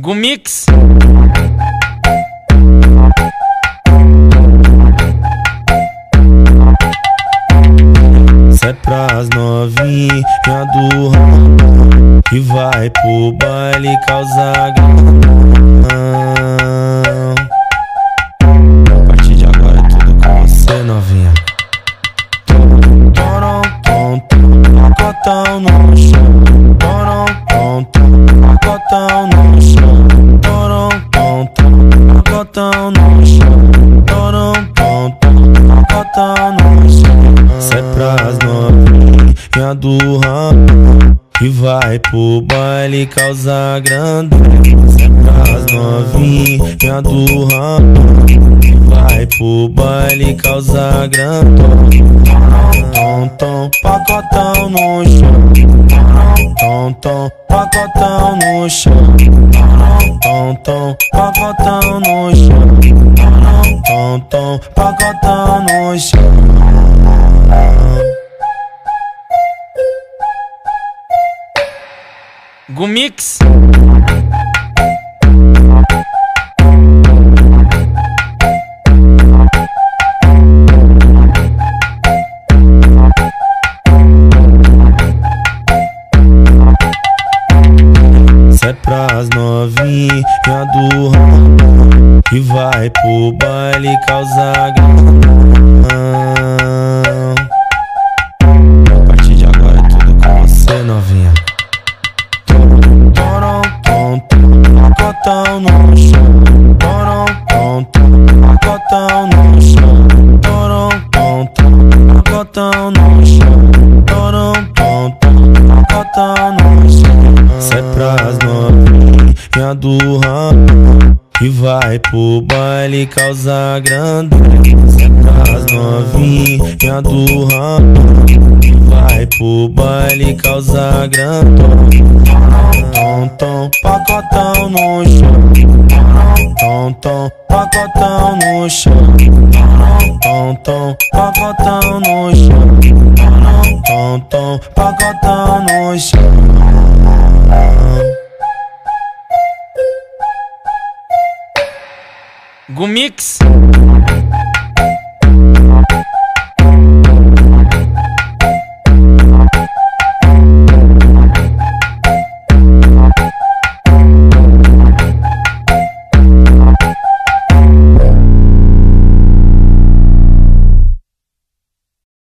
Gumix. É pras novinha do ramo Que vai pro baile causar grana A partir de agora é tudo com você novinha Torom, tom, tom, pacotão no chão pacotão no chão Torom, tom, tom, pacotão no chão. Cê é pras novinha do ramo Que vai pro baile causar grana Cê é pras novinha do ramo Que vai pro baile causar grana Tom, tom, pacotão no Tom, pacotão no chão. Tom, tom, pacotão no chão. Tom, tom, pacotão no chão. Gumix. É pras novinha do ramo Que vai pro baile causar grana A partir de agora é tudo com você novinha. Torom, tom, tom, pacotão no chão. Torom, tom, tom, pacotão no chão. Torom, tom, tom, pacotão no chão do ramo Que vai pro baile causar é pras novinha do ramo Que vai pro baile causar grana Tom, tom, pacotão no chão. Tom, tom, pacotão no chão. Tom, tom, pacotão no chão. Tom, tom, pacotão no chão Gumix.